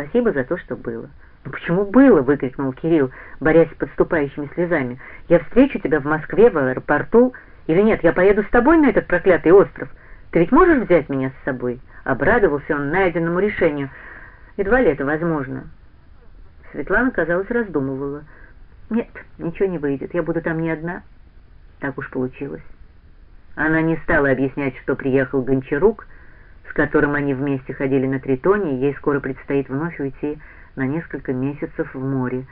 Спасибо за то, что было. «Ну почему было?» — выкрикнул Кирилл, борясь с подступающими слезами. «Я встречу тебя в Москве, в аэропорту. Или нет, я поеду с тобой на этот проклятый остров. Ты ведь можешь взять меня с собой?» Обрадовался он найденному решению. Едва ли это возможно. Светлана, казалось, раздумывала. «Нет, ничего не выйдет, я буду там не одна». Так уж получилось. Она не стала объяснять, что приехал Гончарук, с которым они вместе ходили на Тритоне, ей скоро предстоит вновь уйти на несколько месяцев в море.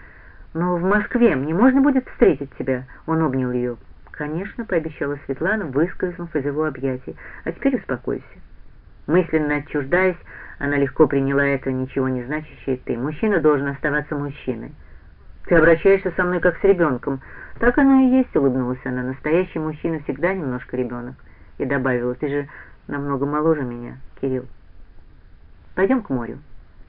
«Но в Москве мне можно будет встретить тебя?» Он обнял ее. «Конечно», — пообещала Светлана, выскользнув из его объятий. «А теперь успокойся». Мысленно отчуждаясь, она легко приняла это ничего не значащее «ты». Мужчина должен оставаться мужчиной. «Ты обращаешься со мной как с ребенком». «Так оно и есть», — улыбнулась она. «Настоящий мужчина всегда немножко ребенок». И добавила, «Ты же намного моложе меня, Кирилл». «Пойдем к морю».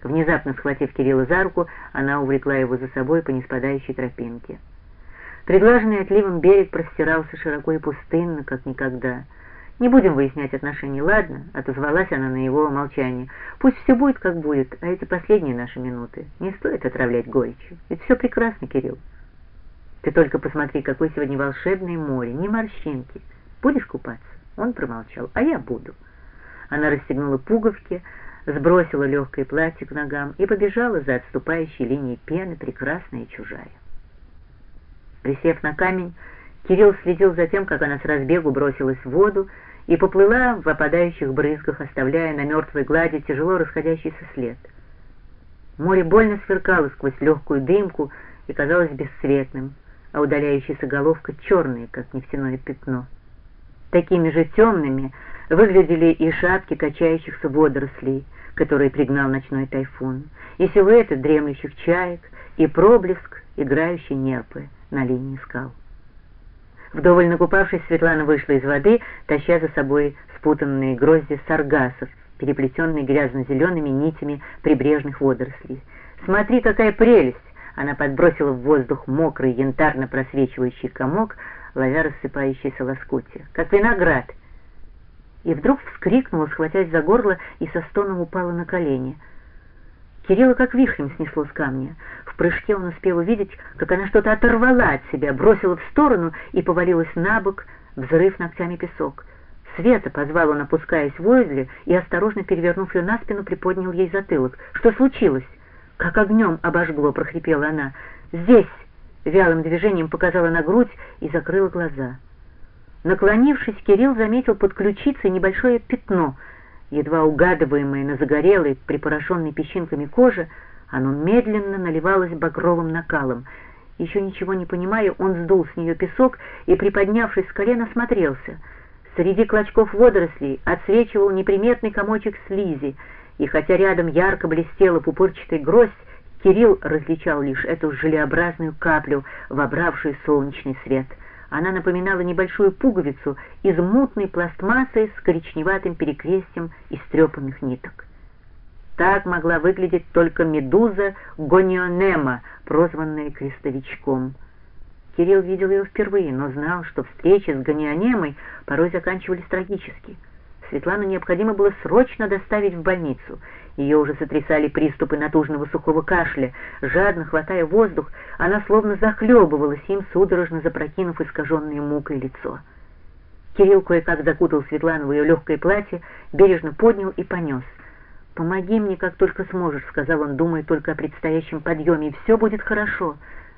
Внезапно схватив Кирилла за руку, она увлекла его за собой по неспадающей тропинке. Приглаженный отливом берег простирался широко и пустынно, как никогда. «Не будем выяснять отношения, ладно?» — отозвалась она на его молчание. «Пусть все будет, как будет, а эти последние наши минуты. Не стоит отравлять горечью. Ведь все прекрасно, Кирилл. Ты только посмотри, какое сегодня волшебное море, ни морщинки. Будешь купаться?» Он промолчал. «А я буду». Она расстегнула пуговки, сбросила легкое платье к ногам и побежала за отступающей линией пены, прекрасная и чужая. Присев на камень, Кирилл следил за тем, как она с разбегу бросилась в воду и поплыла в опадающих брызгах, оставляя на мертвой глади тяжело расходящийся след. Море больно сверкало сквозь легкую дымку и казалось бесцветным, а удаляющаяся головка черная, как нефтяное пятно. Такими же темными выглядели и шапки качающихся водорослей, которые пригнал ночной тайфун, и силуэты дремлющих чаек, и проблеск играющей нерпы на линии скал. Вдоволь накупавшись, Светлана вышла из воды, таща за собой спутанные грозди саргасов, переплетенные грязно-зелеными нитями прибрежных водорослей. «Смотри, какая прелесть!» Она подбросила в воздух мокрый янтарно просвечивающий комок, ловя рассыпающиеся лоскутия. «Как виноград!» и вдруг вскрикнула, схватясь за горло, и со стоном упала на колени. Кирилла как вихрем снесло с камня. В прыжке он успел увидеть, как она что-то оторвала от себя, бросила в сторону и повалилась на бок, взрыв ногтями песок. Света позвал он, опускаясь возле, и, осторожно перевернув ее на спину, приподнял ей затылок. «Что случилось?» «Как огнем обожгло!» — прохрипела она. «Здесь!» — вялым движением показала на грудь и закрыла глаза. Наклонившись, Кирилл заметил под ключицей небольшое пятно, едва угадываемое на загорелой, припорошенной песчинками коже, оно медленно наливалось багровым накалом. Еще ничего не понимая, он сдул с нее песок и, приподнявшись с колена, смотрелся. Среди клочков водорослей отсвечивал неприметный комочек слизи, и хотя рядом ярко блестела пупырчатая гроздь, Кирилл различал лишь эту желеобразную каплю, вобравшую солнечный свет — она напоминала небольшую пуговицу из мутной пластмассы с коричневатым перекрестием истрепанных ниток. Так могла выглядеть только медуза гонионема, прозванная крестовичком. Кирилл видел ее впервые, но знал, что встречи с гонионемой порой заканчивались трагически — Светлану необходимо было срочно доставить в больницу. Ее уже сотрясали приступы натужного сухого кашля. Жадно хватая воздух, она словно захлебывалась им, судорожно запрокинув искаженное мукой лицо. Кирилл кое-как закутал Светлану в ее легкое платье, бережно поднял и понес. «Помоги мне, как только сможешь», — сказал он, думая только о предстоящем подъеме, — «и все будет хорошо».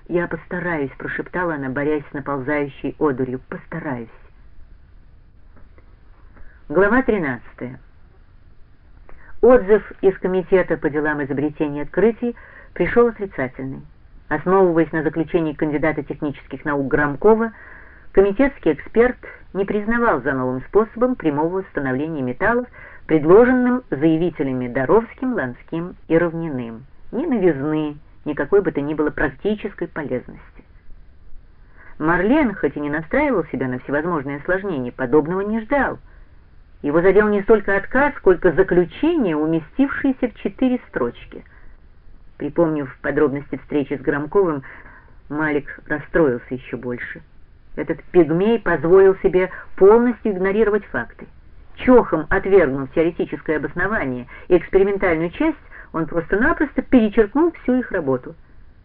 «Я постараюсь», — прошептала она, борясь с наползающей одурью, — «постараюсь». Глава 13. Отзыв из Комитета по делам изобретений и открытий пришел отрицательный. Основываясь на заключении кандидата технических наук Громкова, комитетский эксперт не признавал за новым способом прямого восстановления металлов, предложенным заявителями Доровским, Ланским и Равниным. Ни новизны, никакой бы то ни было практической полезности. Марлен, хоть и не настраивал себя на всевозможные осложнения, подобного не ждал – его задел не столько отказ, сколько заключение, уместившееся в четыре строчки. Припомнив подробности встречи с Громковым, Малик расстроился еще больше. Этот пигмей позволил себе полностью игнорировать факты. Чохом отвергнув теоретическое обоснование и экспериментальную часть, Он просто-напросто перечеркнул всю их работу.